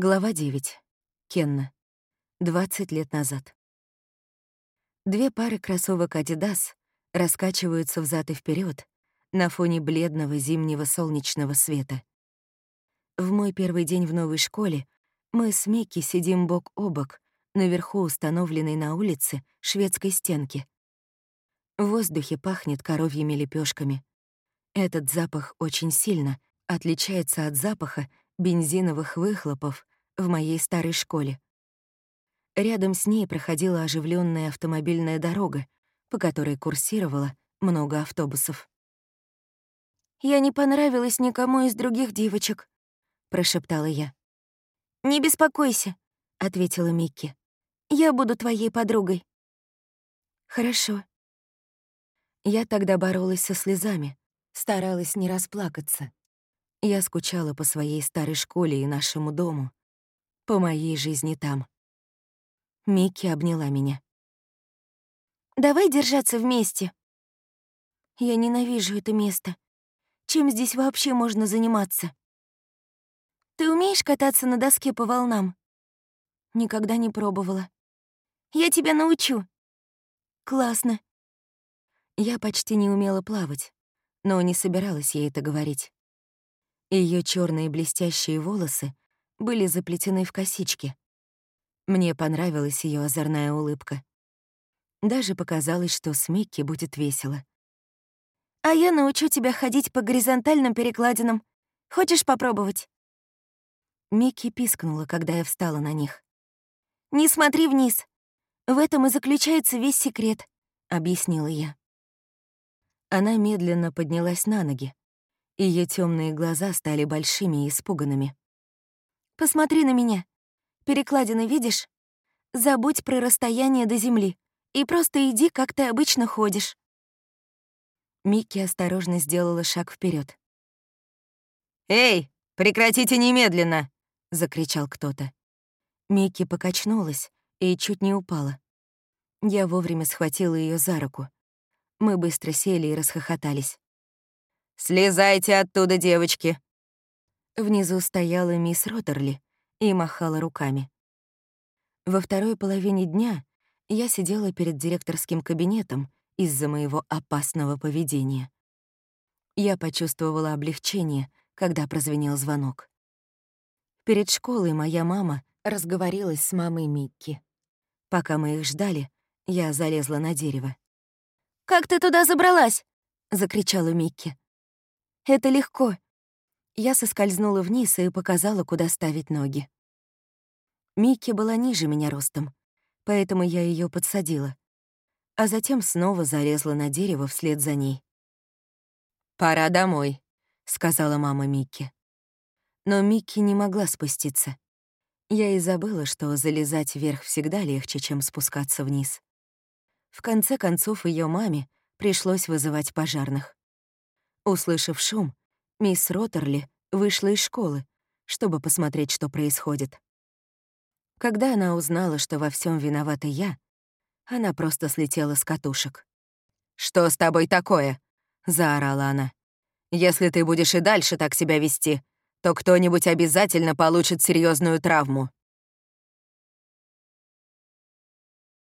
Глава 9. Кенна. 20 лет назад. Две пары кроссовок Adidas раскачиваются взад и вперед на фоне бледного зимнего солнечного света. В мой первый день в новой школе мы с Микки сидим бок о бок наверху установленной на улице шведской стенки. В воздухе пахнет коровьими лепешками. Этот запах очень сильно отличается от запаха бензиновых выхлопов в моей старой школе. Рядом с ней проходила оживленная автомобильная дорога, по которой курсировало много автобусов. «Я не понравилась никому из других девочек», — прошептала я. «Не беспокойся», — ответила Микки. «Я буду твоей подругой». «Хорошо». Я тогда боролась со слезами, старалась не расплакаться. Я скучала по своей старой школе и нашему дому, по моей жизни там. Микки обняла меня. «Давай держаться вместе». «Я ненавижу это место. Чем здесь вообще можно заниматься?» «Ты умеешь кататься на доске по волнам?» «Никогда не пробовала». «Я тебя научу». «Классно». Я почти не умела плавать, но не собиралась ей это говорить. Ее черные блестящие волосы были заплетены в косички. Мне понравилась ее озорная улыбка. Даже показалось, что с Микки будет весело. «А я научу тебя ходить по горизонтальным перекладинам. Хочешь попробовать?» Микки пискнула, когда я встала на них. «Не смотри вниз. В этом и заключается весь секрет», — объяснила я. Она медленно поднялась на ноги. Ее темные глаза стали большими и испуганными. «Посмотри на меня. Перекладины видишь? Забудь про расстояние до земли и просто иди, как ты обычно ходишь». Микки осторожно сделала шаг вперед. «Эй, прекратите немедленно!» — закричал кто-то. Микки покачнулась и чуть не упала. Я вовремя схватила ее за руку. Мы быстро сели и расхохотались. «Слезайте оттуда, девочки!» Внизу стояла мисс Роттерли и махала руками. Во второй половине дня я сидела перед директорским кабинетом из-за моего опасного поведения. Я почувствовала облегчение, когда прозвенел звонок. Перед школой моя мама разговорилась с мамой Микки. Пока мы их ждали, я залезла на дерево. «Как ты туда забралась?» — закричала Микки. Это легко. Я соскользнула вниз и показала, куда ставить ноги. Микки была ниже меня ростом, поэтому я ее подсадила, а затем снова залезла на дерево вслед за ней. «Пора домой», — сказала мама Микки. Но Микки не могла спуститься. Я и забыла, что залезать вверх всегда легче, чем спускаться вниз. В конце концов, ее маме пришлось вызывать пожарных. Услышав шум, мисс Роттерли вышла из школы, чтобы посмотреть, что происходит. Когда она узнала, что во всем виновата я, она просто слетела с катушек. «Что с тобой такое?» — заорала она. «Если ты будешь и дальше так себя вести, то кто-нибудь обязательно получит серьезную травму».